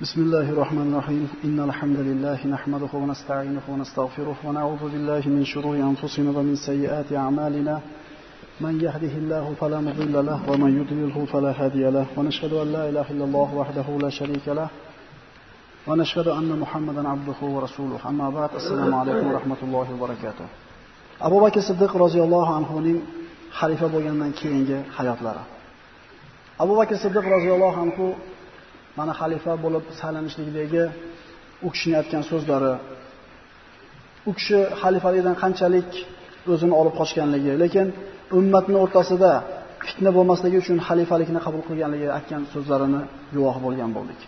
بسم الله الرحمن الرحيم. إن الحمد لله نحمده ونستعينه ونستغفره ونعوذ بالله من شرور أنفسنا ومن سيئات أعمالنا. من يهده الله فلا مضل له ومن يضلله فلا هادي له. ونشهد أن لا إله إلا الله وحده لا شريك له. ونشهد أن محمدا عبده ورسوله. أما بعد السلام عليكم ورحمة الله وبركاته. Abu Bakr Siddiq roziyallohu anhuning xalifa bo'lgandan keyingi hayotlari. Abu Bakr Siddiq roziyallohu anhu mana xalifa bo'lib saylanishligidagi u kishining aytgan so'zlari, u kishi xalifalikdan qanchalik o'zini olib qochganligi, lekin ummatning o'rtasida fitna bo'lmasligi uchun xalifalikni qabul qilganligi aytgan so'zlarini guvoh bo'lgan bo'ldik.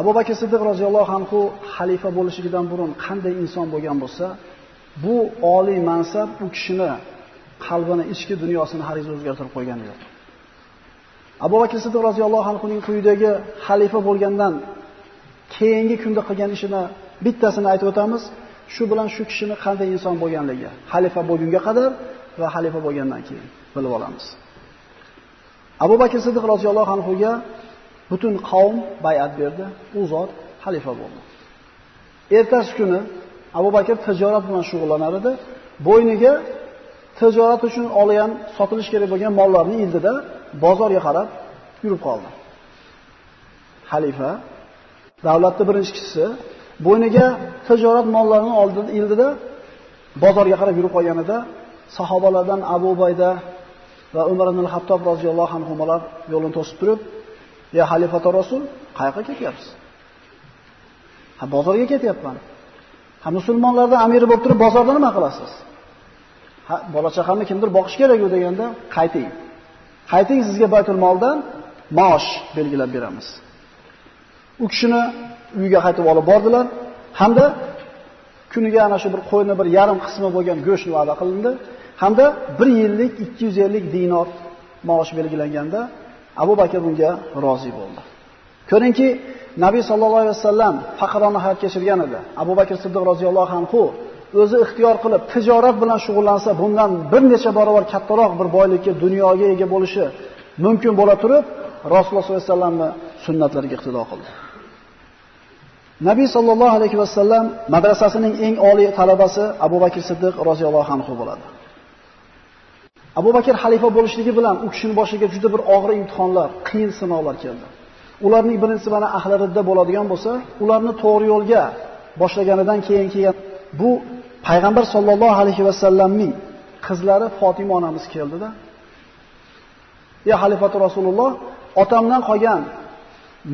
Abu Bakr Siddiq roziyallohu anhu xalifa bo'lishidan burun qanday inson bo'lgan bo'lsa, bu oliy mansab u kishini qalbini, ichki dunyosini hariz o'zgartirib qo'ygani yo'q. Abu Bakr Siddiq roziyallohu anhuning quyidagi xalifa bo'lgandan keyingi kunda qilgan ishini bittasini aytib o'tamiz. Shu bilan shu kishini qanday inson bo'lganligi, xalifa bo'lgunga qadar va xalifa bo'lgandan keyin bilib olamiz. Abu Bakr Siddiq roziyallohu anhuga butun qavm bay'at berdi, u zot xalifa bo'ldi. Ertasi kuni Abu Bakr tijorat bilan shug'ullanar edi. Bo'yniga tijorat uchun olgan, sotilish kerak bo'lgan mollarni ildida bozorga qarab yurib qoldi. Xalifa davlatning birinchi kishisi bo'yniga tijorat mollarini oldi ildida bozorga qarab yurib qolganida sahobalardan Abu Bayda va Umar ibn al-Hattob roziyallohu anhular yo'lini to'sib turib, "Ya xalifata Rasul, qayoqqa ketyapsiz?" "Ha, bozorga ketyapman." "Ha, musulmonlarda amiri bo'lib turib, bozorda nima qilasiz?" "Ha, bola chaqamni kimdir boqish kerak-ku" deganda, "Qayting." Qayting sizga Baytul moldan maosh belgilab beramiz. U kishini uyiga qaytib olib bordilar hamda kuniga ana shu bir qo'yni bir yarim qismi bo'lgan go'sht va'da qilindi hamda 1 yillik 250 dinor maosh belgilanganda Abu Bakr bunga rozi bo'ldi. Ko'ringki, Nabiy sallallohu alayhi vasallam faqirona hayot kechirgan edi. Abu Bakr Siddiq roziyallohu anhu o'zi ixtiyor qilib tijorat bilan shug'ullansa, bundan bir necha barobar kattaroq bir boylikka, dunyoga ega bo'lishi mumkin bo'la turib, Rasululloh sollallohu alayhi vasallamni sunnatlariga iqtido qildi. Nabiy sallallohu alayhi vasallam madrasasining eng oliy talabasi Abu Bakr Siddiq roziyallohu anhu bo'ladi. Abu Bakr xalifa bo'lishligi bilan u kishining boshiga juda bir og'ir imtihonlar, qiyin sinovlar keldi. Ularning birinchisi mana ahli ridda bo'ladigan bo'lsa, ularni to'g'ri yo'lga boshlaganidan keyin kelgan bu payg'ambar sollallohu alayhi vasallamning qizlari Fatima onamiz keldida. Ya xalifatu Rasululloh, otamdan qolgan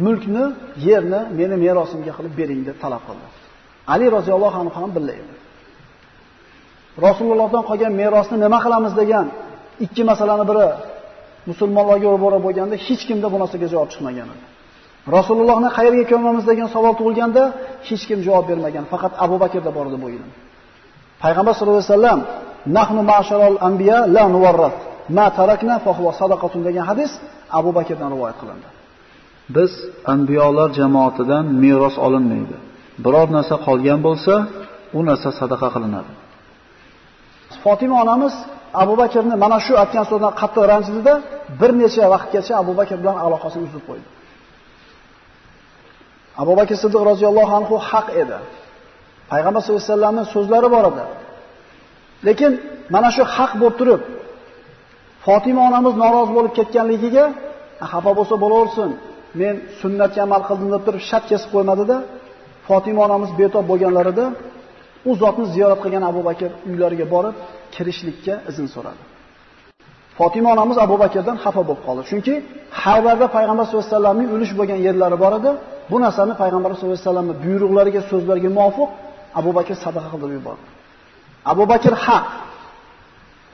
mulkni, yerni meni merosimga qilib bering deb talab qildi. Ali roziyallohu anhu ham billa edi. Rasulullohdan qolgan merosni nima qilamiz degan ikki masalani biri musulmonlarga o'rbora bo'lganda hech kimda bu narsaga javob chiqmagan edi. Rasulullohni qayerga ko'mamiz degan savol tug'ilganda hech kim javob bermagan, faqat Abu Bakrda bor edi bu ilm. Payg'ambar sollallohu alayhi vasallam nahnu ma'sharal anbiya la nuwarrat ma tarakna fa huwa sadaqatun degan hadis Abu Bakrdan rivoyat qilindi. Biz anbiyolar jamoatidan meros olinmaydi. Biror narsa qolgan bo'lsa, u narsa sadaqa qilinadi. Fatima onamiz Abu Bakrni mana shu aytgan so'zdan qattiq ranjidida bir necha vaqtgacha Abu Bakr bilan aloqasini uzib qo'ydi. Abu Bakr Siddiq roziyallohu anhu haq edi. Payg'ambar sollallohu alayhi vasallamning so'zlari bor edi. Lekin mana shu haq bo'lib turib, Fatima onamiz norozi bo'lib ketganligiga xafa bo'lsa bo'laversin. Men sunnatga amal qildim deb turib shart kesib qo'ymadida, Fatima onamiz betob bo'lganlarida u zotni ziyorat qilgan Abu Bakr uylariga borib kirishlikka izn so'radi. Fatima onamiz Abu Bakrdan xafa bo'lib qoldi. Chunki Haybarda payg'ambar sollallohu alayhi vasallamning o'lish bo'lgan yerlari bor edi. Bu narsani payg'ambar sollallohu alayhi vasallamning buyruqlariga, so'zlariga muvofiq Abu Bakr sadaqa qilib yubordi. Abu Bakr haq.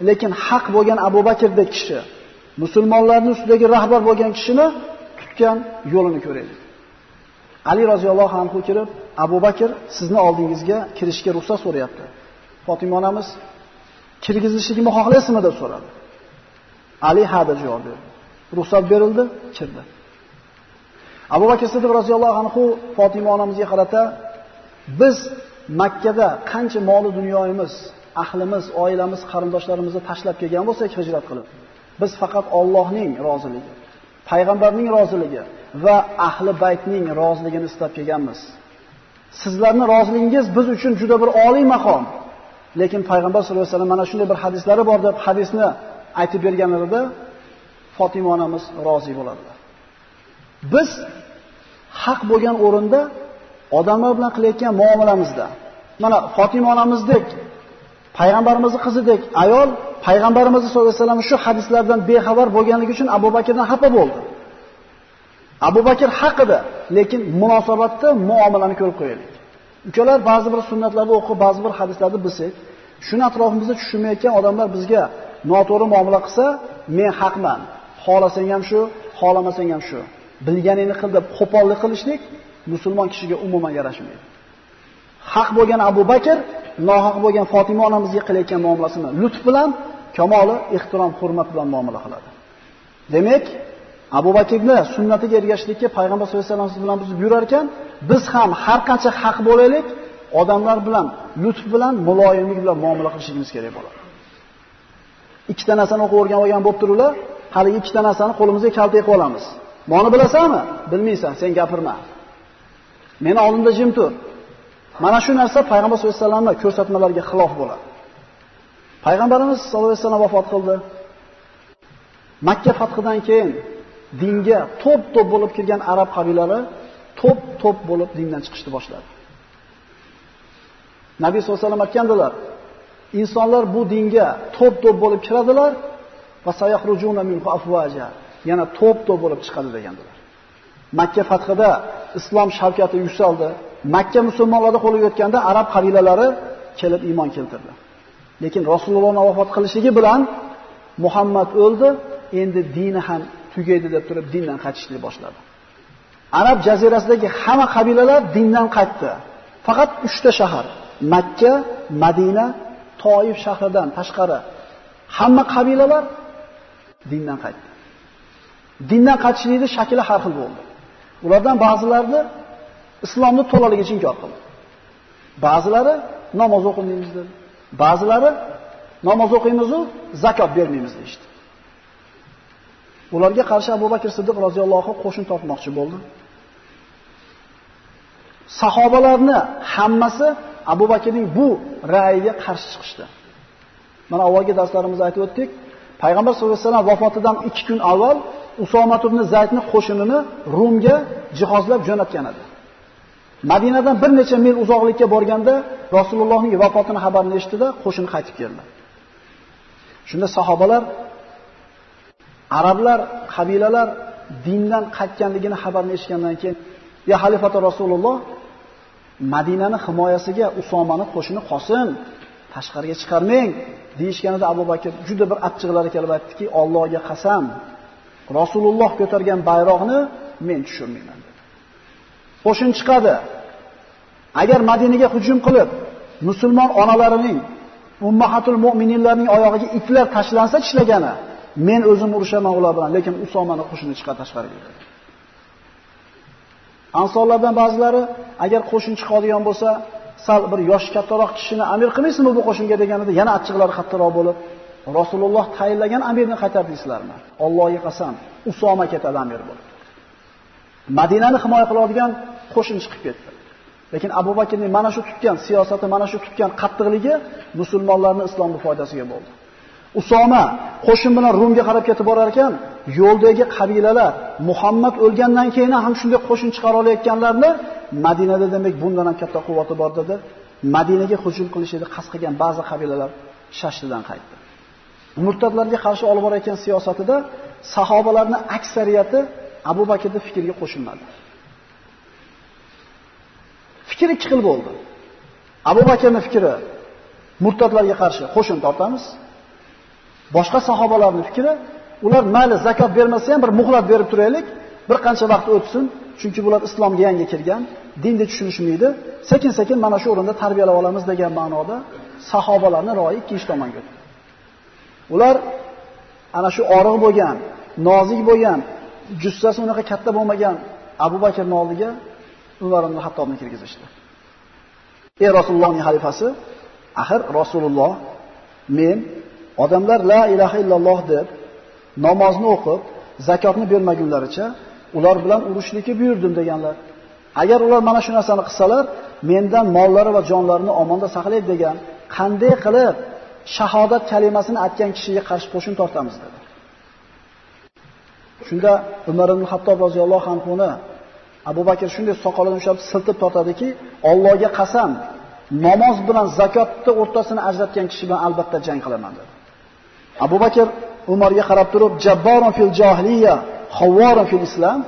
Lekin haq bo'lgan Abu Bakrdek kishi, musulmonlarning ustidagi rahbar bo'lgan kishini tutgan yo'lini ko'raylik. Ali roziyallohu anhu kirib, Abu Bakr sizni oldingizga kirishga ruxsat so'rayapti. Fatima onamiz kirgizishligini xohlaysizmi deb so'radi. Ali ha deb javob berdi. Ruxsat berildi, kirdi. Abu Bakr Siddiq roziyallohu anhu Fatima onamizga qarata biz Makkada qancha moli dunyoyimiz, ahlimiz, oilamiz, qarindoshlarimizni tashlab kelgan bo'lsak hijrat qilib, biz faqat Allohning roziligi payg'ambarning roziligi va ahli baytning roziligini istab kelganmiz. Sizlarning roziligingiz biz uchun juda bir oliy maqom. Lekin payg'ambar sollallohu alayhi vasallam mana shunday bir hadislari bor deb hadisni aytib berganlarida Fatima onamiz rozi bo'ladilar. Biz haq bo'lgan o'rinda odamlar bilan qilayotgan muomalamizda mana Fatima onamizdek payg'ambarimizning qizidek ayol payg'ambarimiz sollallohu alayhi vasallam shu hadislardan bexabar bo'lganligi uchun Abu Bakrdan xafa bo'ldi. Abu Bakr haqida, lekin munosabatda muomalani ko'rib qo'yaylik. Ukalar ba'zi bir sunnatlarni o'qib, ba'zi bir hadislarni bilsak, shuni atrofimizda tushunmayotgan odamlar bizga noto'g'ri muomala qilsa, men haqman. Xolasang ham shu, xolamasang ham shu. Bilganingni qil deb qo'pollik qilishlik musulmon kishiga umuman yarashmaydi. Haq bo'lgan Abu Bakr nohaq bo'lgan Fatima onamizga qilayotgan muomalasini lutf bilan, kamoli ehtirom, hurmat bilan muomala qiladi. Demak, Abu Bakrni sunnatiga ergashishlikka payg'ambar sollallohu alayhi vasallam bilan biz yurar ekan, biz ham har qancha haq bo'laylik, odamlar bilan lutf bilan, muloyimlik bilan muomala qilishimiz kerak bo'ladi. Ikkita narsani o'qib o'rganib olgan bo'lib turinglar, hali ikkita narsani qo'limizga kaltak olamiz. Buni bilasanmi? Bilmaysan, sen gapirma. Meni oldimda jim tur. Mana shu narsa payg'ambar sollallohu alayhi vasallamning ko'rsatmalariga xilof bo'ladi. Payg'ambarimiz sollallohu alayhi vasallam vafot qildi. Makka fathidan keyin dinga to'p-to'p bo'lib kirgan arab qabilalari to'p-to'p bo'lib dindan chiqishni boshladi. Nabiy sollallohu alayhi vasallam aytgandilar: "Insonlar bu dinga to'p-to'p bo'lib kiradilar va sayakhrujuna minhu afwaja." Yana to'p-to'p bo'lib chiqadi degandilar. Makka fathida islom shavkati yuksaldi. Makka musulmonlarga qo'lib o'tganda arab qabilalari kelib iymon keltirdi. Lekin Rasulullohning vafot qilishligi bilan Muhammad o'ldi, endi dini ham tugaydi deb turib dindan qaytishni boshladi. Arab jazirasidagi hamma qabilalar dindan qaytdi. Faqat 3 ta shahar, Makka, Madina, Toif shahridan tashqari hamma qabilalar dindan qaytdi. Dindan qaytishlikning shakli har xil bo'ldi. Ulardan ba'zilarini islomni to'laligicha inkor qildi. Ba'zilari namoz o'qimaymiz dedi. Ba'zilari namoz o'qiymiz-u zakot bermaymiz deydi. Ularga qarshi Abu Bakr Siddiq roziyallohu qo'shin tortmoqchi bo'ldi. Sahobalarni hammasi Abu Bakrning bu ra'yiga qarshi chiqishdi. Mana avvalgi darslarimizda aytib o'tdik, Payg'ambar sollallohu alayhi vasallam vafotidan 2 kun avval Usomat ibn Zaydni qo'shinini Rumga jihozlab jo'natgan edi. Madinadan bir necha mil uzoqlikka borganda Rasulullohning vafotini xabarini eshitdi-da, qo'shin qaytib keldi. Shunda sahobalar arablar, qabilalar dindan qaytganligini xabarini eshitgandan keyin, "Ya xalifati Rasululloh, Madinani himoyasiga Usomani qo'shini Qosim tashqariga chiqarmang" deyishganida Abu Bakr juda bir achchiqlari kelib aytdiki, "Allohga qasam, Rasululloh ko'targan bayroqni men tushirmayman" dedi. Qo'shin chiqadi. Agar Madinaga hujum qilib, musulmon onalarining, ummahatul mu'mininlarning oyog'iga itlar tashlansa tishlagani, men o'zim urushaman ular bilan, lekin Usomani qo'shini chiqar tashqariga. Ansorlardan ba'zilari agar qo'shin chiqadigan bo'lsa, sal bir yosh kattaroq kishini amir qilmaysizmi bu qo'shinga deganida yana achchiqlari qattiqroq bo'lib, Rasululloh tayinlagan amirni qaytardingizlarmi? Allohga qasam, Usoma ketadi amir bo'lib. Madinani himoya qiladigan qo'shin chiqib ketdi. Lekin Abu Bakrning mana shu tutgan siyosati, mana shu tutgan qattiqligi musulmonlarning islomga foydasiga bo'ldi. Usoma qo'shin bilan Rumga qarab ketib borar ekan, yo'ldagi qabilalar Muhammad o'lgandan keyin ham shunday qo'shin chiqara olayotganlarni Madinada demak bundan ham katta quvvati bor dedi. Madinaga hujum qilishni qasd qilgan ba'zi qabilalar shashtidan qaytdi. Murtadlarga qarshi olib borayotgan siyosatida sahobalarning aksariyati Abu Bakrning fikriga qo'shilmadi. Fikr ikki xil bo'ldi. Abu Bakrning fikri murtadlarga qarshi qo'shin tortamiz. Boshqa sahobalarning fikri, ular mayli zakot bermasa ham bir muhlat berib turaylik, bir qancha vaqt o'tsin, chunki bular islomga yangi kirgan, dinni tushunishmaydi, sekin-sekin mana shu o'rinda tarbiyalab olamiz degan ma'noda sahobalarning ro'yi ikkinchi tomonga o'tdi. Ular ana shu oriq bo'lgan, nozik bo'lgan, jussasi unaqa katta bo'lmagan Abu Bakrning oldiga Umar ibn Hattobni kirgizishdi. Ey Rasulullohning xalifasi, axir Rasululloh men odamlar la ilaha illalloh deb namozni o'qib, zakotni bermagunlaricha ular bilan urushlikka buyurdim deganlar. Agar ular mana shu narsani qilsalar, mendan mollari va jonlarini omonda saqlaydi degan. Qanday qilib shahodat kalimasini aytgan kishiga qarshi qo'shin tortamiz dedi. Shunda Umar ibn Hattob roziyallohu anhuni Abu Bakr shunday soqolini ushlab siltib tortadiki, Allohga qasam, namoz bilan zakotni o'rtasini ajratgan kishi bilan albatta jang qilaman dedi. Abu Bakr Umarga qarab turib, "Jabbarun fil jahiliya, xavvorun fil islom."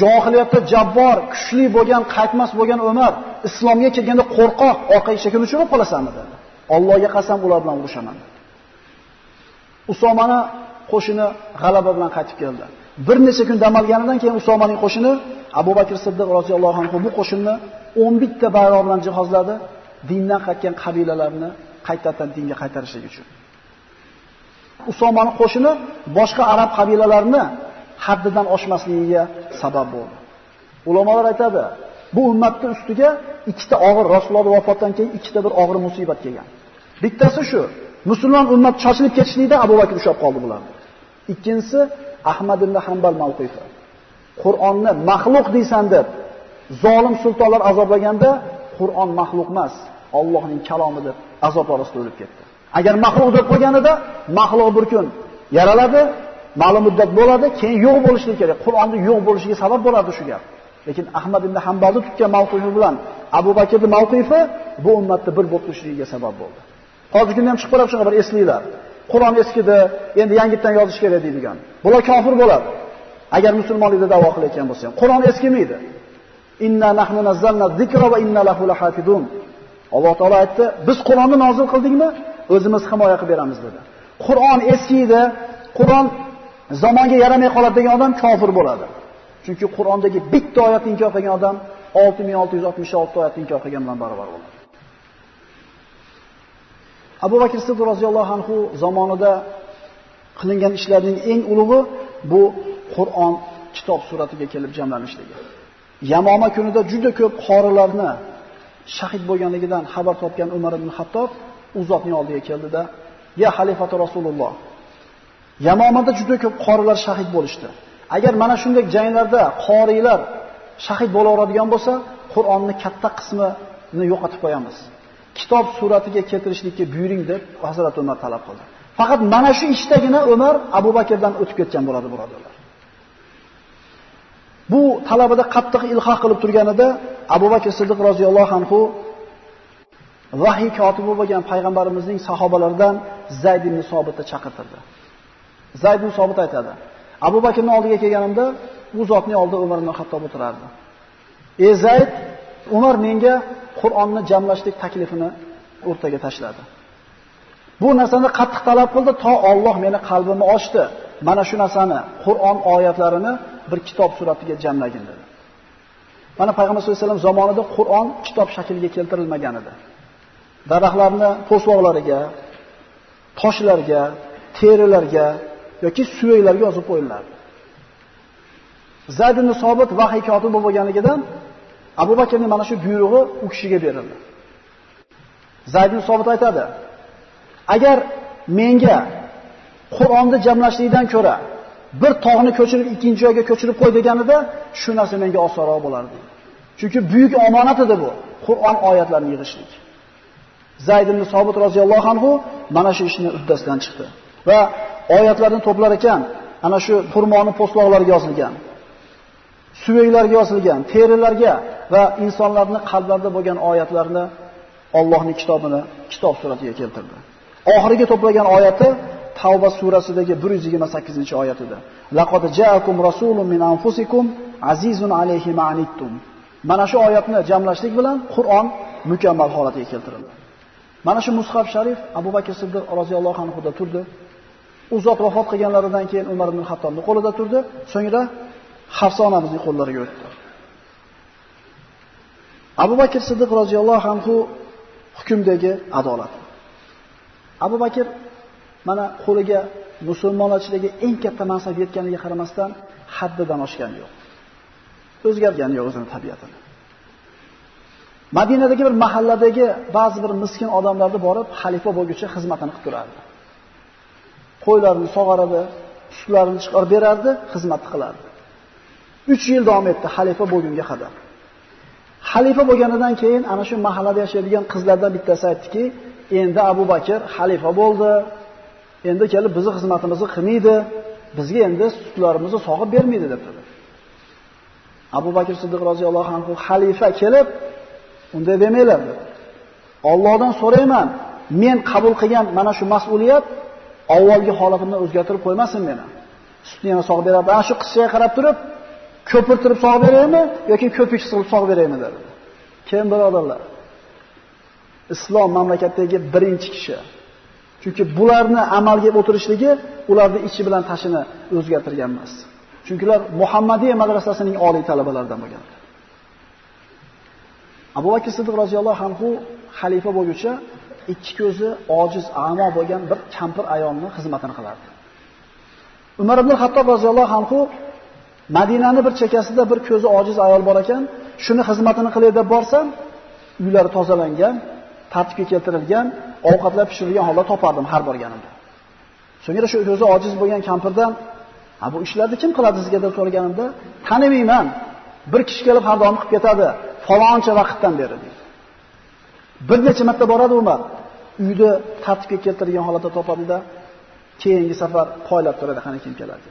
Jahiliyatda jabbor, kuchli bo'lgan, qaytmas bo'lgan Umar islomga kelganda qo'rqoq, oqay eshigini tushirib qolasanmi dedi. Allohga qasam ular bilan urushaman. Usomani qo'shini g'alaba bilan qaytib keldi. Bir necha kun dam olganidan keyin Usomaning qo'shini Abu Bakr Siddiq roziyallohu anhu bu qo'shinni 11 ta bayroq bilan jihozladi, dindan qaytgan qabilalarni qaytadan dinga qaytarish uchun. Usomaning qo'shini boshqa arab qabilalarini haddidan oshmasligiga sabab bo'ldi. Ulamolar aytadi, bu ummatning ustiga ikkita og'ir Rasululloh vafotidan keyin ikkita bir og'ir musibat kelgan. Bittasi shu, musulmon ummat chochilib ketishlikda Abu Bakr ushab qoldi bularni. Ikkinchisi Ahmad ibn Hanbal mavqifi. Qur'onni maxluq deysan deb zolim sultonlar azoblaganda Qur'on maxluq emas, Allohning kalomi deb azob orasida o'lib ketdi. Agar maxluq deb qo'yganida maxluq bir kun yaraladi, ma'lum muddat bo'ladi, keyin yo'q bo'lishi kerak. Qur'onda yo'q bo'lishiga sabab bo'ladi shu gap. Lekin Ahmad ibn Hanbalni tutgan mavqifi bilan Abu Bakrning mavqifi bu ummatni bir bo'lib turishligiga sabab bo'ldi. Hozirgi kunda ham chiqib qarab shunga bir eslanglar. Qur'on eskidi, endi yangitdan yozish kerak deydigan. Bular kofir bo'ladi. Agar musulmonlikda da'vo qilayotgan bo'lsa ham. Qur'on eskimaydi. Inna nahnu nazzalna zikra va inna lahu lahafidun. Alloh taolo aytdi, biz Qur'onni nozil qildikmi, o'zimiz himoya qilib beramiz dedi. Qur'on eskiydi, Qur'on zamonga yaramay qoladi degan odam kofir bo'ladi. Chunki Qur'ondagi bitta oyatni inkor qilgan odam 6666 oyatni inkor qilgan bilan barobar bo'ladi. Abu Bakr Siddiq roziyallohu anhu zamonida qilingan ishlarning eng ulug'i bu Qur'on kitob suratiga kelib jamlanishligi. Yamoma kunida juda ko'p qorilarni shahid bo'lganligidan xabar topgan Umar ibn Hattob u oldiga keldida, "Ya xalifati Rasululloh, Yamomada juda ko'p qorilar shahid bo'lishdi. Agar mana shunday janglarda qorilar shahid bo'laveradigan bo'lsa, Qur'onning katta qismini yo'qotib qo'yamiz. Kitob suratiga keltirishlikka buyuring deb Hazrat Umar talab qildi. Faqat mana shu ishdagina Umar Abu Bakrdan o'tib ketgan bo'ladi, birodarlar. Bu talabida qattiq ilhoq qilib turganida Abu Bakr Siddiq roziyallohu anhu vahiy kotibi bo'lgan payg'ambarimizning sahobalaridan Zayd ibn Sobitni chaqirtirdi. Zayd ibn Sobit aytadi: Abu Bakrning oldiga kelganimda u zotning oldida Umar ibn Xattob o'tirardi. "Ey Zayd, Umar menga Qur'onni jamlashlik taklifini o'rtaga tashladi. Bu narsani qattiq talab qildi, to Alloh meni qalbimni ochdi. Mana shu narsani, Qur'on oyatlarini bir kitob suratiga jamlagin dedi. Mana payg'ambar sollallohu alayhi vasallam zamonida Qur'on kitob shakliga keltirilmagan edi. Daraxtlarni po'stloqlariga, toshlarga, terilarga yoki suvaylarga yozib qo'yilardi. Zayd ibn Sobit vahiy kotibi bo'lganligidan Abu Bakrning mana shu buyrug'i u kishiga berildi. Zayd ibn Sobit aytadi: "Agar menga Qur'onni jamlashlikdan ko'ra bir tog'ni ko'chirib ikkinchi joyga ko'chirib qo'y deganida, shu narsa menga osonroq bo'lardi. Chunki buyuk omonat edi bu, Qur'on oyatlarini yig'ishlik. Zayd ibn Sobit roziyallohu anhu mana shu ishni uddasidan chiqdi va oyatlarni to'plar ekan, ana shu xurmoni po'stloqlariga yozilgan. suveylarga yozilgan, terilarga va insonlarning qalblarida bo'lgan oyatlarni Allohning kitobini kitob suratiga keltirdi. Oxirgi to'plagan oyati Tavba surasidagi 128-oyat edi. Laqad ja'akum rasulun min anfusikum azizun alayhi ma'anittum. Mana shu oyatni jamlashlik bilan Qur'on mukammal holatiga keltirildi. Mana shu mushaf sharif Abu Bakr Siddiq roziyallohu anhu da turdi. U zot vafot qilganlaridan keyin Umar ibn Xattobning qo'lida turdi. So'ngra Hafsa onamizning qo'llariga o'tdi. Abu Bakr Siddiq roziyallohu anhu hukmdagi adolat. Abu Bakr mana qo'liga musulmonlar ichidagi eng katta mansab yetganiga qaramasdan haddidan oshgani yo'q. O'zgargani yo'q o'zini tabiatini. Madinadagi bir mahalladagi ba'zi bir miskin odamlarni borib xalifa bo'lguncha xizmatini qilib turardi. Qo'ylarini sog'aradi, sutlarini chiqarib berardi, xizmat qilardi. 3 yil davom etdi xalifa bo'lgunga qadar. Xalifa bo'lganidan keyin ana shu mahallada yashaydigan qizlardan bittasi aytdiki, endi Abu Bakr xalifa bo'ldi. Endi kelib bizni xizmatimizni qilmaydi, bizga endi sutlarimizni sog'ib bermaydi deb dedi. Abu Bakr Siddiq roziyallohu anhu xalifa kelib, unday demanglar dedi. Allohdan so'rayman, men qabul qilgan mana shu mas'uliyat avvalgi holatimdan o'zgartirib qo'ymasin meni. Sutni yana sog' beradi. Ana shu qizchaga qarab turib, ko'pirtirib sog' beraymi yoki ko'pik qilib sog' beraymi dedi. Kim birodarlar? Islom mamlakatidagi birinchi kishi. Chunki bularni amalga o'tirishligi ularni ichi bilan tashini o'zgartirgan emas. Chunki ular Muhammadiy madrasasining oliy talabalaridan bo'lgan. Abu Bakr Siddiq roziyallohu anhu xalifa bo'lguncha ikki ko'zi ojiz, amo bo'lgan bir kampir ayolni xizmatini qilardi. Umar ibn Xattob roziyallohu anhu Madinani bir chekasida bir ko'zi ojiz ayol bor ekan, shuni xizmatini qilay deb borsam, uylari tozalangan, tartibga keltirilgan, ovqatlar pishirilgan holda topardim har borganimda. So'ngra shu ko'zi ojiz bo'lgan kampirdan, "Ha bu ishlarni kim qiladi sizga?" deb so'raganimda, "Tanimayman. Bir kishi kelib har doim qilib ketadi, faloncha vaqtdan beri" dedi. Bir necha marta boradi Umar. Uyda tartibga keltirgan holatda topadida, keyingi safar poylab turadi, qani kim keladi.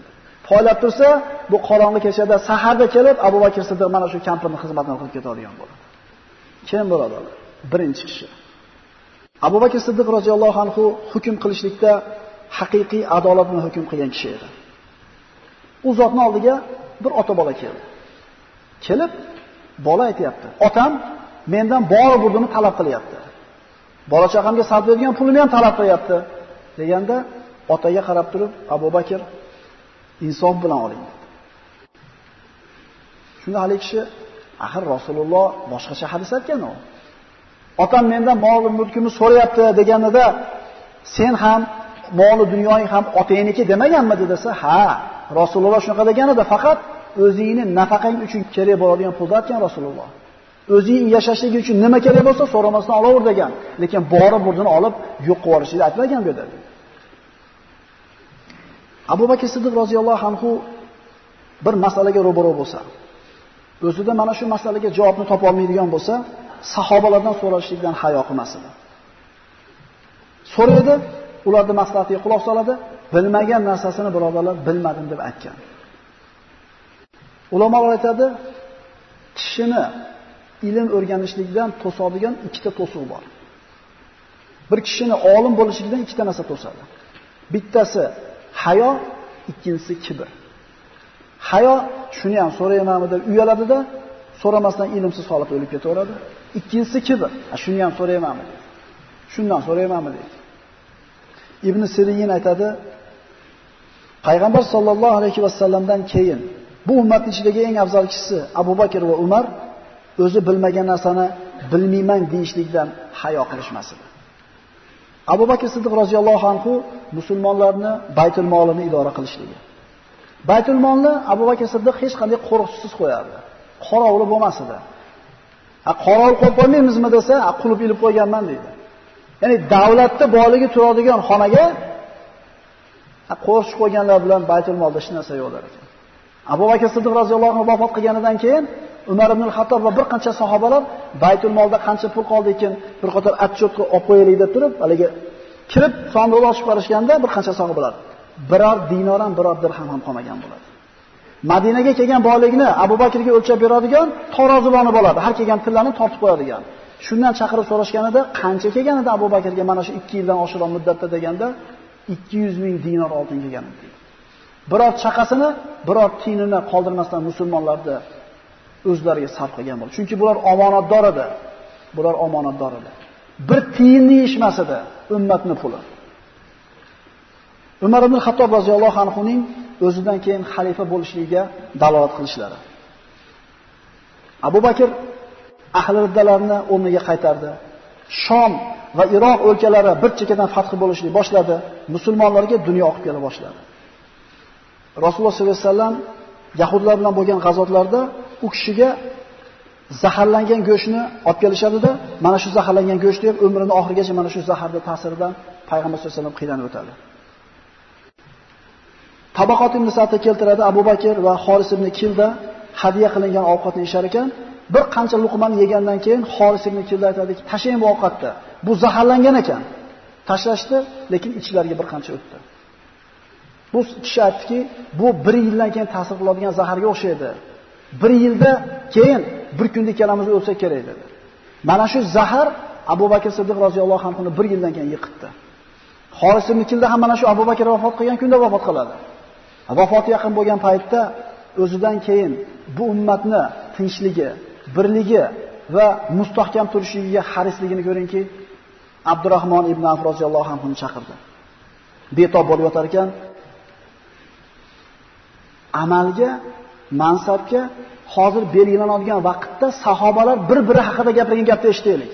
Poylab tursa, bu qorong'i kechada saharda kelib Abu Bakr Siddiq mana shu kampirni xizmatini qilib ketadigan bo'ladi. Kim birodarlar? Birinchi kishi. Abu Bakr Siddiq roziyallohu anhu hukm qilishlikda haqiqiy adolat bilan hukm qilgan kishi edi. U zotning oldiga bir ota bola keldi. Kelib bola aytayapti. Otam mendan bor budini talab qilyapti. Bola chaqamga sarflaydigan pulini ham talab qilyapti. deganda otaga qarab turib Abu Bakr insof bilan oling dedi. Shunda hali kishi axir Rasululloh boshqacha hadis aytgan u. Otam mendan mol mulkimni so'rayapti deganida sen ham moli dunyoing ham otangniki demaganmidi desa, ha, Rasululloh shunaqa deganida, faqat o'zingni nafaqang uchun kerak bo'ladigan pulni aytgan Rasululloh. O'zing yashashligi uchun nima kerak bo'lsa so'ramasdan olaver degan, lekin bori burdini olib yo'q qilib yuborishni aytmagan bu yerda. Abu Bakr Siddiq roziyallohu anhu bir masalaga ro'baro bo'lsa, o'zida mana shu masalaga javobni topa olmaydigan bo'lsa, sahobalardan so'rashlikdan hayo qilmas edi. So'raydi, ularni maslahatiga quloq soladi, bilmagan narsasini birodarlar bilmadim deb aytgan. Ulamolar aytadi, kishini ilm o'rganishlikdan to'sadigan ikkita to'siq bor. Bir kishini olim bo'lishligidan ikkita narsa to'sadi. Bittasi hayo, ikkinchisi kibr. Hayo shuni ham so'raymanmi deb uyaladida, so'ramasdan ilmsiz holatda o'lib ketaveradi. Ikkinchisi kibr. Shuni ham so'raymanmi deb. Shundan so'raymanmi deydi. Ibn Sirin aytadi, Payg'ambar sollallohu alayhi vasallamdan keyin bu ummatning ichidagi eng afzal kishisi Abu Bakr va Umar o'zi bilmagan narsani bilmayman deyishlikdan hayo qilishmas edi. Abu Bakr Siddiq roziyallohu anhu musulmonlarni baytul molini idora qilishligi. Baytul molni Abu Bakr Siddiq hech qanday qo'riqchisiz qo'yardi. Qorovuli bo'lmas edi. A qorovul qo'yib qo'ymaymizmi desa, a qulib ilib qo'yganman deydi. Ya'ni davlatda boyligi turadigan xonaga qo'rqish qo'yganlar bilan baytul molda hech narsa yo'q ekan. Abu Bakr Siddiq roziyallohu anhu vafot qilganidan keyin Umar ibn al-Xattob va bir qancha sahobalar Baytul Molda qancha pul qoldi ekan, bir qator отчетga olib qo'yaylik deb turib, haligi kirib sandiqni ochib qarashganda bir qancha sahobalar biror dinor ham, biror dirham ham qolmagan bo'ladi. Madinaga kelgan boylikni Abu Bakrga o'lchab beradigan taroziboni bo'ladi. Har kelgan tillarni tortib qo'yadigan. Shundan chaqirib so'rashganida qancha kelganida Abu Bakrga mana shu 2 yildan oshiqroq muddatda deganda 200 ming dinor oltin kelgan. Biror chaqasini, biror tinini qoldirmasdan musulmonlarni o'zlariga sarf qilgan bo'ldi. Chunki bular omonatdor edi. Bular omonatdor edi. Bir tiyinni yeyishmas edi ummatning puli. Umar ibn Xattob roziyallohu anhuning o'zidan keyin xalifa bo'lishligiga dalolat qilishlari. Abu Bakr ahli riddalarni o'rniga qaytardi. Shom va Iroq o'lkalari bir chekkadan fath bo'lishni boshladi. Musulmonlarga dunyo olib kela boshladi. Rasululloh sollallohu alayhi vasallam Yahudlar bilan bo'lgan g'azotlarda u kishiga zaharlangan go'shtni olib kelishadida, mana shu zaharlangan go'shtni ham umrining oxirigacha mana shu zaharda ta'siridan payg'ambar sollallohu alayhi vasallam qiynalib o'tadi. Tabaqot ibn Sa'd keltiradi Abu Bakr va Xoris ibn Kilda hadiya qilingan ovqatni ishar ekan. Bir qancha luqmani yegandan keyin Xoris ibn Kilda aytadiki, "Tashang bu ovqatni. Bu zaharlangan ekan." Tashlashdi, lekin ichlariga bir qancha o'tdi. Bu kishi aytdiki, bu bir yildan keyin ta'sir qiladigan zaharga o'xshaydi. Bir yilda keyin bir kunda ikkalamiz o'lsak kerak dedi. Mana shu zahar Abu Bakr Siddiq roziyallohu anhu bir yildan keyin yiqitdi. Xoris ibn Kilda ham mana shu Abu Bakr vafot qilgan kunda vafot qiladi. Vafoti yaqin bo'lgan paytda o'zidan keyin bu ummatni tinchligi, birligi va mustahkam turishligiga harisligini ko'ringki, Abdurrahmon ibn Avf roziyallohu anhu chaqirdi. Betob bo'lib yotar ekan, amalga, mansabga hozir belgilanadigan vaqtda sahobalar bir-biri haqida gapirgan gapni eshitaylik.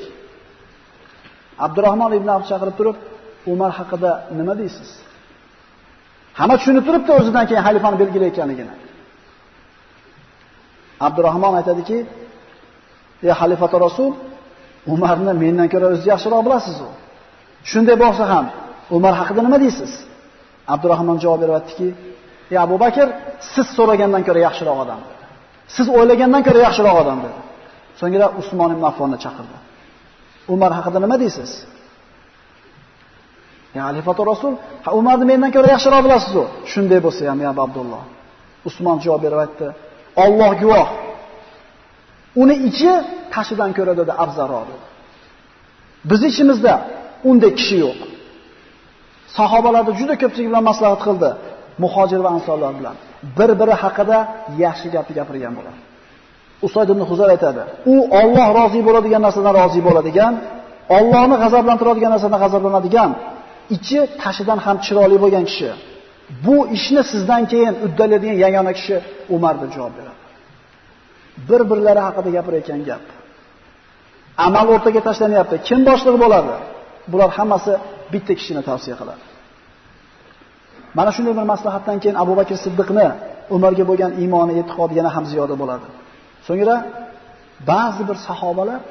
Abdurrahmon ibn Abi chaqirib turib, Umar haqida nima deysiz? Hamma tushunib turibdi o'zidan keyin xalifani belgilayotganligini. Abdurrahmon aytadiki, "Ey xalifata Rasul, Umarni mendan ko'ra o'zingiz yaxshiroq bilasiz u. Shunday bo'lsa ham Umar haqida nima deysiz?" Abdurrahmon javob beryaptiki, "Ey Abu Bakr, siz so'ragandan ko'ra yaxshiroq odam." Siz o'ylagandan ko'ra yaxshiroq odam dedi. So'ngra Usmon ibn Affonni chaqirdi. Umar haqida nima deysiz? Ya xalifatu Rasul, ha Umarni mendan ko'ra yaxshiroq bilasiz u. Shunday bo'lsa ham, ya Abdulloh. Usmon javob berib aytdi: "Alloh guvoh. Uni ichi tashidan ko'ra dedi afzalroq dedi. Biz ichimizda unda kishi yo'q. Sahobalarda juda ko'pchilik bilan maslahat qildi, muhojir va ansorlar bilan. Bir-biri haqida yaxshi gapni gapirgan bo'ladi. Usayd ibn Huzar aytadi: "U Alloh rozi bo'ladigan narsadan rozi bo'ladigan, Allohni g'azablantiradigan narsadan g'azablanadigan, ichi tashidan ham chiroyli bo'lgan kishi. Bu ishni sizdan keyin uddalaydigan yagona kishi Umar deb javob beradi. Bir-birlari haqida gapirayotgan gap. Amal o'rtaga tashlanyapti. Kim boshliq bo'ladi? Bular hammasi bitta kishini tavsiya qiladi. Mana shunday bir maslahatdan keyin Abu Bakr Siddiqni Umarga bo'lgan iymoni, e'tiqodi yana ham ziyoda bo'ladi. So'ngra ba'zi bir sahobalar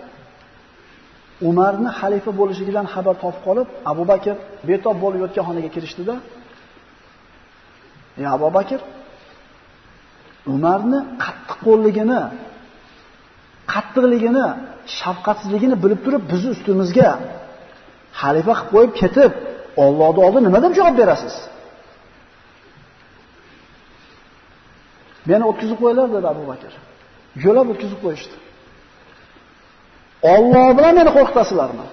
Umarni xalifa bo'lishligidan xabar topib qolib, Abu Bakr betob bo'lib yotgan xonaga kirishdida, "Ey Abu Bakr, Umarni qattiq qo'lligini, qattiqligini, shafqatsizligini bilib turib, bizni ustimizga xalifa qilib qo'yib ketib, Allohning oldida nima deb javob berasiz?" Meni o'tkazib qo'yinglar dedi Abu Bakr. Yo'lab o'tkazib qo'yishdi. Alloh bilan meni qo'rqitasizlarmi?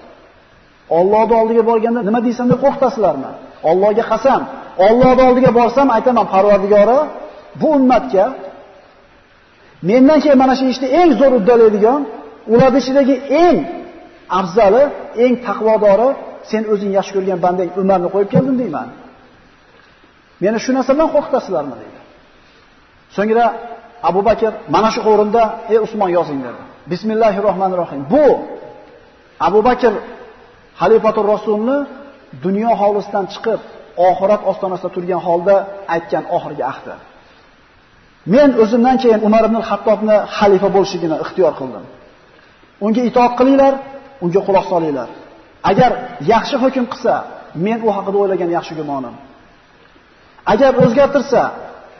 Allohning oldiga borganda nima deysam deb qo'rqitasizlarmi? Allohga qasam, Allohning oldiga borsam aytaman, Parvardigora, bu ummatga mendan keyin mana shu ishni eng zo'r uddalaydigan, ularning ichidagi eng afzali, eng taqvodori sen o'zing yaxshi ko'rgan bandang Umarni qo'yib keldim deyman. Meni shu narsa bilan qo'rqitasizlarmi deydi. So'ngra Abu Bakr mana shu o'rinda ey Usmon yozing dedi. Bismillahirrohmanirrohim. Bu Abu Bakr xalifatul rasulni dunyo hovlisidan chiqib oxirat ostonasida turgan holda aytgan oxirgi ahdi. Men o'zimdan keyin Umar ibn Xattobni xalifa bo'lishligini ixtiyor qildim. Unga itoat qilinglar, unga quloq solinglar. Agar yaxshi hukm qilsa, men u haqida o'ylagan yaxshi gumonim. Agar o'zgartirsa,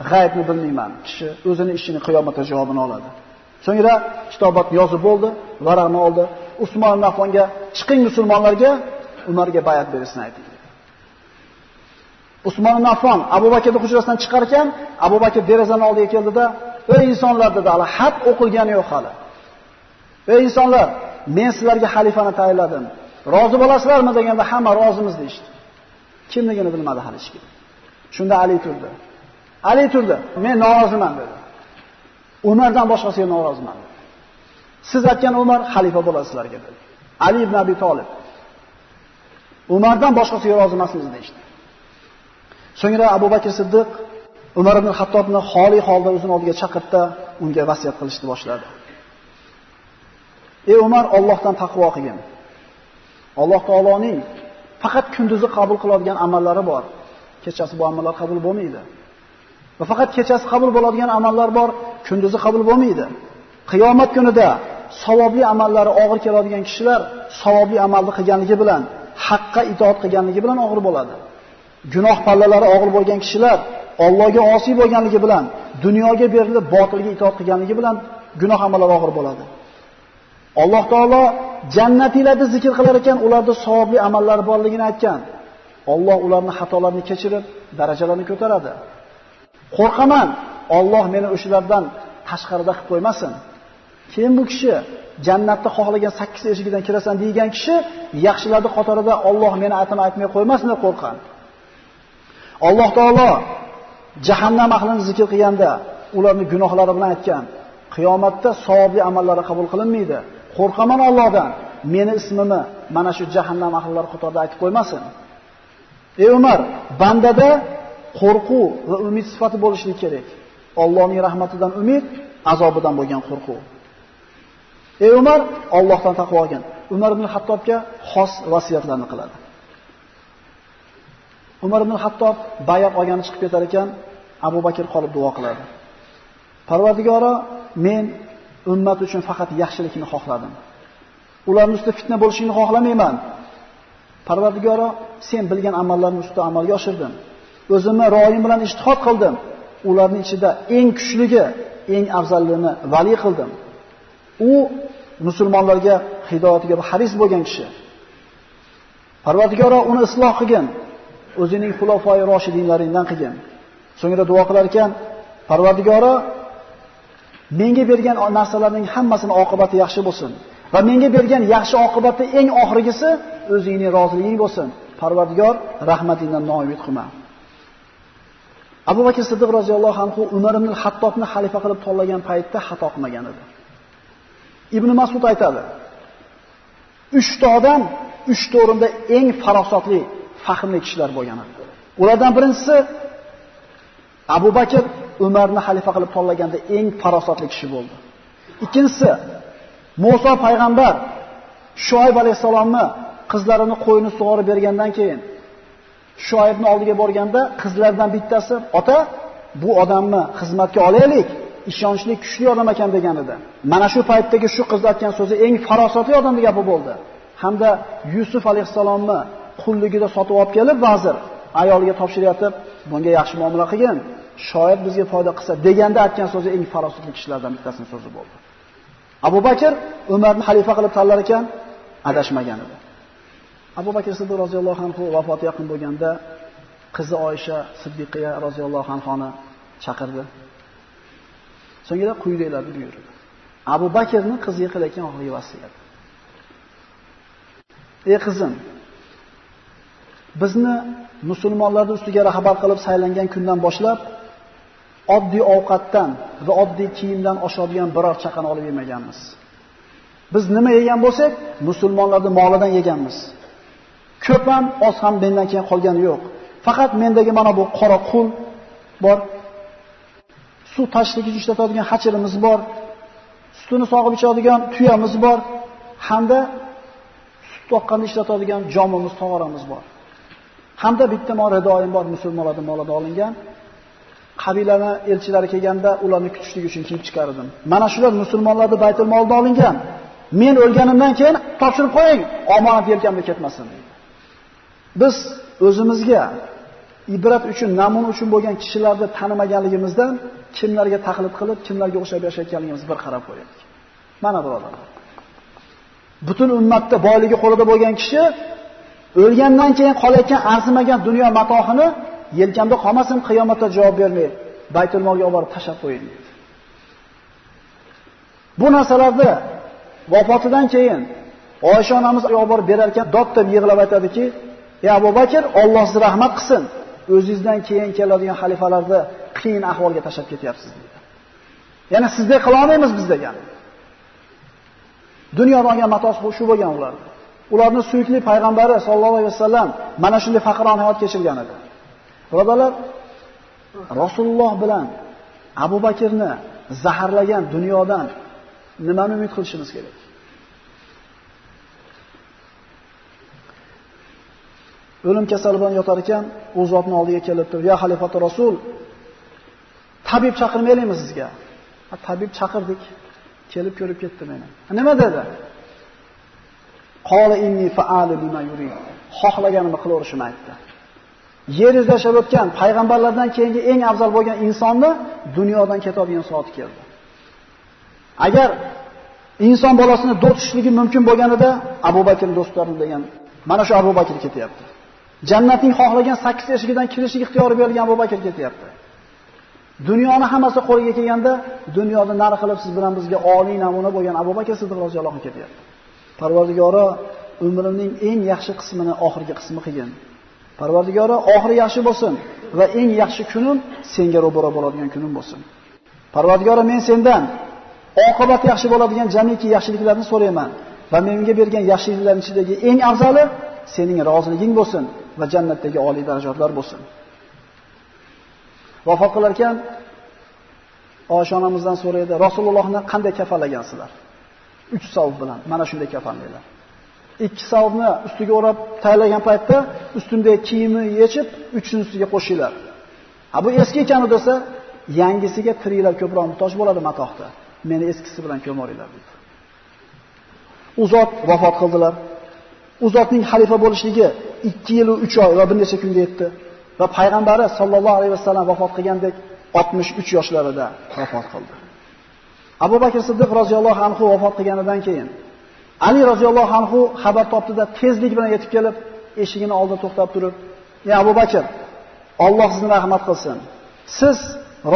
g'aybni bilmayman. Kishi o'zini ishini qiyomatda javobini oladi. So'ngra kitobat yozib bo'ldi, varaqni oldi. Usmon ibn Affonga chiqing musulmonlarga Umarga bayat berishni aytdi. Usmon ibn Affon Abu Bakrning hujrasidan chiqar ekan, Abu Bakr derazaning oldiga keldida, "Ey insonlar" dedi, "Hali xat o'qilgani yo'q hali. Ey insonlar, men sizlarga xalifani tayinladim. Rozi bo'lasizlarmi?" deganda hamma rozimiz deydi. Kimligini bilmadi hali hech kim. Shunda Ali turdi. Ali turdi. Men noroziman dedi. Umardan boshqasiga noroziman. Siz aytgan Umar xalifa bo'lasizlarga dedi. Ali ibn Abi Talib. Umardan boshqasiga rozi emasmiz deydi. So'ngra Abu Bakr Siddiq Umar ibn Xattobni xoli holda o'zini oldiga chaqirdi, unga vasiyat qilishni boshladi. Ey Umar, Allohdan taqvo qilgin. Alloh taoloning faqat kunduzi qabul qiladigan amallari bor. Kechasi bu amallar qabul bo'lmaydi. Va faqat kechasi qabul bo'ladigan amallar bor, kunduzi qabul bo'lmaydi. Qiyomat kunida savobli amallari og'ir keladigan kishilar savobli amalni qilganligi bilan, haqqa itoat qilganligi bilan og'ir bo'ladi. Gunoh pallalari og'ir bo'lgan kishilar Allohga osiy bo'lganligi bilan, dunyoga berilib botilga itoat qilganligi bilan gunoh amallari og'ir bo'ladi. Alloh taolo jannatinglarda zikr qilar ekan, ularda savobli amallar borligini aytgan. Alloh ularni xatolarini kechirib, darajalarini ko'taradi. Qo'rqaman, Alloh meni o'shalardan tashqarida qilib qo'ymasin. Keyin bu kishi jannatda xohlagan 8 eshigidan kirasan degan kishi yaxshilarning qatorida Alloh meni atimni aytmay qo'ymasin deb qo'rqan. Alloh taolo jahannam ahlini zikr qilganda ularning gunohlari bilan aytgan. Qiyomatda savobli amallari qabul qilinmaydi. Qo'rqaman Allohdan. Meni ismimni mana shu jahannam ahlilari qatorida aytib qo'ymasin. Ey Umar, bandada qo'rquv va umid sifati bo'lishi kerak. Allohning rahmatidan umid, azobidan bo'lgan qo'rquv. Ey Umar, Allohdan taqvo olgan. Umar ibn Hattobga xos vasiyatlarni qiladi. Umar ibn Hattob bayat olgani chiqib ketar ekan, Abu Bakr qolib duo qiladi. Parvardigoro, men ummat uchun faqat yaxshilikni xohladim. Ularning ustida fitna bo'lishini xohlamayman. Parvardigoro, sen bilgan amallarni ustida amalga oshirdim. O'zimni royim bilan ijtihod qildim. Ularning ichida eng kuchligi, eng afzalligini vali qildim. U musulmonlarga hidoyatiga haris bo'lgan kishi. Parvardigoro uni isloh qilgin. O'zining xulofoi roshidinlaringdan qilgin. So'ngra duo qilar ekan, Parvardigoro menga bergan narsalarning hammasini oqibati yaxshi bo'lsin va menga bergan yaxshi oqibati eng oxirgisi o'zingning roziliging bo'lsin. Parvardigor rahmatingdan noumid qilma. Abu Bakr Siddiq roziyallohu anhu Umar ibn Hattobni xalifa qilib tanlagan paytda xato qilmagan edi. Ibn Mas'ud aytadi. 3 ta odam 3 ta o'rinda eng farosatli, fahmli kishilar bo'lgan edi. Ulardan birinchisi Abu Bakr Umarni xalifa qilib tanlaganda eng farosatli kishi bo'ldi. Ikkinchisi Musa payg'ambar Shoaib alayhisalomni qizlarini qo'yini sug'orib bergandan keyin Shoaybni oldiga borganda qizlardan bittasi, "Ota, bu odamni xizmatga olaylik, ishonchli, kuchli odam ekan" degan edi. Mana shu paytdagi shu qiz aytgan so'zi eng farosatli odamning gapi bo'ldi. Hamda Yusuf alayhisalomni qulligida sotib olib kelib vazir ayoliga topshiryapti, bunga yaxshi muomala qilgin, shoyat bizga foyda qilsa deganda aytgan so'zi eng farosatli kishilardan bittasining so'zi bo'ldi. Abu Bakr Umarni xalifa qilib tanlar ekan, adashmagan edi. Abu Bakr Siddiq roziyallohu anhu vafoti yaqin bo'lganda qizi Oysha Siddiqiya roziyallohu anhoni chaqirdi. So'ngra quyidagilarni buyurdi. Abu Bakrning qiziga qilayotgan oxirgi vasiyat. Ey qizim, bizni musulmonlarning ustiga rahbar qilib saylangan kundan boshlab oddiy ovqatdan va oddiy kiyimdan oshadigan biror chaqani olib yemaganmiz. Biz nima yegan bo'lsak, musulmonlarning molidan yeganmiz. Ko'p ham, oz ham mendan keyin qolgani yo'q. Faqat mendagi mana bu qora qul bor. Suv tashlik uchun ishlatadigan hachirimiz bor. Sutini sog'ib ichadigan tuyamiz bor. Hamda sut toqqanda ishlatadigan jomimiz, tog'oramiz bor. Hamda bitta mora doim bor musulmonlarning molidan olingan. qabilani elchilari kelganda ularni kutishlik uchun kiyib chiqardim. Mana shular musulmonlarning baytul molidan olingan. Men o'lganimdan keyin topshirib qo'ying, omonat yelkamda ketmasin. Biz o'zimizga ibrat uchun, namuna uchun bo'lgan kishilarni tanimaganligimizdan kimlarga taqlid qilib, kimlarga o'xshab yashayotganligimizni bir qarab qo'yaylik. Mana birodarlar. Butun ummatda boyligi qo'lida bo'lgan kishi o'lgandan keyin qolayotgan arzimagan dunyo matohini yelkamda qolmasin qiyomatda javob bermay, Baytul molga olib borib tashab qo'ying dedi. Bu narsalarni vafotidan keyin Oysha onamiz olib borib berar ekan, dod deb yig'lab aytadiki, "Ey Abu Bakr, Alloh sizga rahmat qilsin. O'zingizdan keyin keladigan xalifalarni qiyin ahvolga tashlab ketyapsiz" dedi. Yana sizdek qila olmaymiz biz degan. Dunyoda olgan matosi shu bo'lgan ular. Ularning suyukli payg'ambari sollallohu alayhi vasallam mana shunday faqirona hayot kechirgan edi. Birodalar, Rasululloh bilan Abu Bakrni zaharlagan dunyodan nimani umid qilishimiz kerak? O'lim kasali bilan yotar ekan, u zotning oldiga kelib turib, "Ya xalifati Rasul, tabib chaqirmaylikmi sizga?" tabib chaqirdik. Kelib ko'rib ketdi meni. Nima dedi? Qala inni fa'alu bima yurid. Xohlaganimni qilaverishimni aytdi. yer yuzida yashab o'tgan payg'ambarlardan keyingi eng afzal bo'lgan insonni dunyodan ketadigan soati keldi. Agar inson bolasini do'stishligi mumkin bo'lganida Abu Bakr do'stlarim degan mana shu Abu Bakr ketyapti. Jannatning xohlagan 8 eshigidan kirish ixtiyori berilgan Abu Bakr ketyapti. Dunyoni hammasi qo'liga kelganda, dunyoda nar qilib siz bilan bizga oliy namuna bo'lgan Abu Bakr Siddiq roziyallohu anhu ketyapti. Parvardigora, umrimning eng yaxshi qismini oxirgi qismi qilgin. Parvardigora, oxiri yaxshi bo'lsin va eng yaxshi kunim senga ro'baro bo'ladigan kunim bo'lsin. Parvardigora, men sendan oqibat yaxshi bo'ladigan jamiki yaxshiliklarni so'rayman va menga bergan yaxshiliklarning ichidagi eng afzali sening roziliging bo'lsin va jannatdagi oliy darajatlar bo'lsin. Vafot qilar ekan oshonamizdan so'raydi, Rasulullohni qanday kafanlagansizlar? 3 savb bilan mana shunday kafanlaydilar. Ikki savbni ustiga o'rab tayyorlagan paytda ustundagi kiyimni yechib, uchini ustiga qo'shinglar. Ha bu eski ekan desa, yangisiga tiriklar ko'proq muhtoj bo'ladi matohda. Meni eskisi bilan ko'moringlar dedi. U zot vafot qildilar. U zotning xalifa bo'lishligi 2 yil 3 oy va bir necha kunga yetdi. va payg'ambari sollallohu alayhi vasallam vafot qilgandek 63 yoshlarida vafot qildi. Abu Bakr Siddiq roziyallohu anhu vafot qilganidan keyin Ali roziyallohu anhu xabar topdida tezlik bilan yetib kelib, eshigini oldida to'xtab turib, "Ey Abu Bakr, Alloh sizni rahmat qilsin. Siz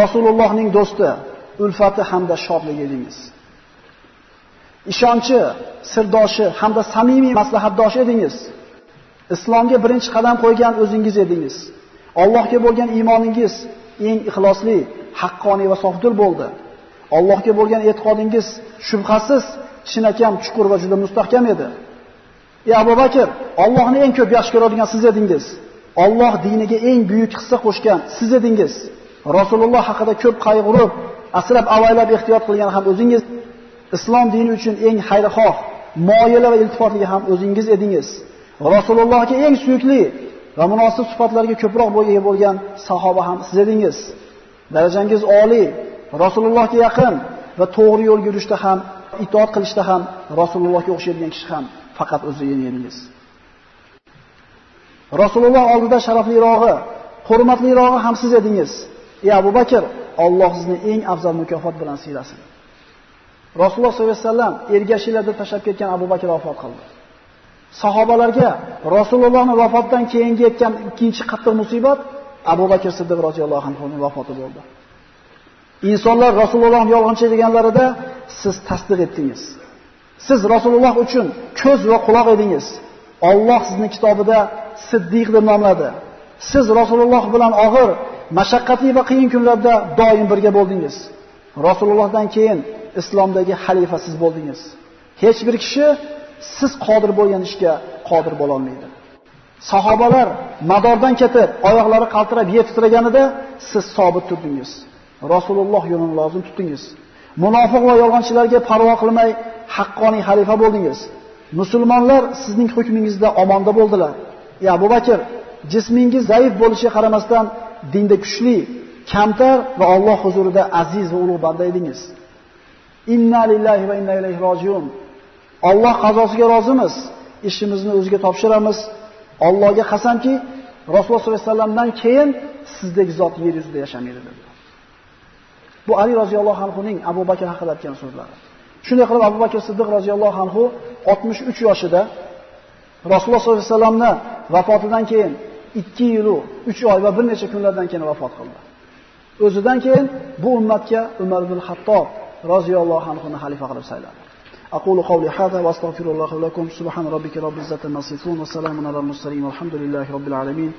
Rasulullohning do'sti, ulfati hamda shodligi edingiz. Ishonchi, sirdoshi hamda samimiy maslahatdosh edingiz. Islomga birinchi qadam qo'ygan o'zingiz edingiz. Allohga bo'lgan iymoningiz eng ixlosli, haqqoniy va sofdil bo'ldi. Allohga bo'lgan e'tiqodingiz shubhasiz chinakam, chuqur va juda mustahkam edi. Ey Abu Bakr, Allohni eng ko'p yaxshi ko'radigan siz edingiz. Alloh diniga eng buyuk hissa qo'shgan siz edingiz. Rasululloh haqida ko'p qayg'urib, asrab avaylab ehtiyot qilgan ham o'zingiz. Islom dini uchun eng xayrixoh, moyil va iltifotli ham o'zingiz edingiz. Rasulullohga eng suyukli va munosib sifatlarga ko'proq bo'yiga bo'lgan sahoba ham siz edingiz. Darajangiz oliy, Rasulullohga yaqin va to'g'ri yo'l yurishda ham, itoat qilishda ham Rasulullohga o'xshaydigan kishi ham faqat o'zingiz edingiz. Rasululloh oldida sharaflirog'i, hurmatlirog'i ham siz edingiz. Ey Abu Bakr, Alloh sizni eng afzal mukofot bilan siylasin. Rasululloh sollallohu alayhi vasallam ergashinglarda tashlab ketgan Abu Bakr vafot qildi. Sahobalarga Rasulullohning vafotidan keyingi yetgan ikkinchi qattiq musibat Abu Bakr Siddiq roziyallohu anhuning vafoti bo'ldi. Insonlar Rasulullohni yolg'onchi deganlarida siz tasdiq etdingiz. Siz Rasululloh uchun ko'z va quloq edingiz. Alloh sizni kitobida Siddiq deb nomladi. Siz Rasululloh bilan og'ir, mashaqqatli va qiyin kunlarda doim birga bo'ldingiz. Rasulullohdan keyin islomdagi xalifa siz bo'ldingiz. Hech bir kishi siz qodir bo'lgan ishga qodir bo'la olmaydi. Sahobalar madordan ketib, oyoqlari qaltirab yer titraganida siz sobit turdingiz. Rasululloh yo'lini lozim tutdingiz. Munofiq va yolg'onchilarga parvo qilmay haqqoniy xalifa bo'ldingiz. Musulmonlar sizning hukmingizda omonda bo'ldilar. Ya Abu Bakr, jismingiz zaif bo'lishiga qaramasdan dinda kuchli, kamtar va Alloh huzurida aziz va ulug' banda edingiz. Inna lillahi va inna ilayhi rojiun. Alloh qazosiga rozimiz. Ishimizni o'ziga topshiramiz. Allohga qasamki, Rasululloh sollallohu alayhi vasallamdan keyin sizdek zot yer yuzida yashamaydi dedi. Bu Ali roziyallohu anhuning Abu Bakr haqida aytgan so'zlari. Shunday qilib Abu Bakr Siddiq roziyallohu anhu 63 yoshida Rasululloh sollallohu alayhi vasallamni vafotidan keyin 2 yil 3 oy va bir necha kunlardan keyin vafot qildi. O'zidan keyin bu ummatga Umar ibn Hattob roziyallohu anhu xalifa qilib sayladi. أقول قولي هذا وأستغفر الله لكم سبحان ربك رب العزة عما يصفون وسلام على المرسلين والحمد لله رب العالمين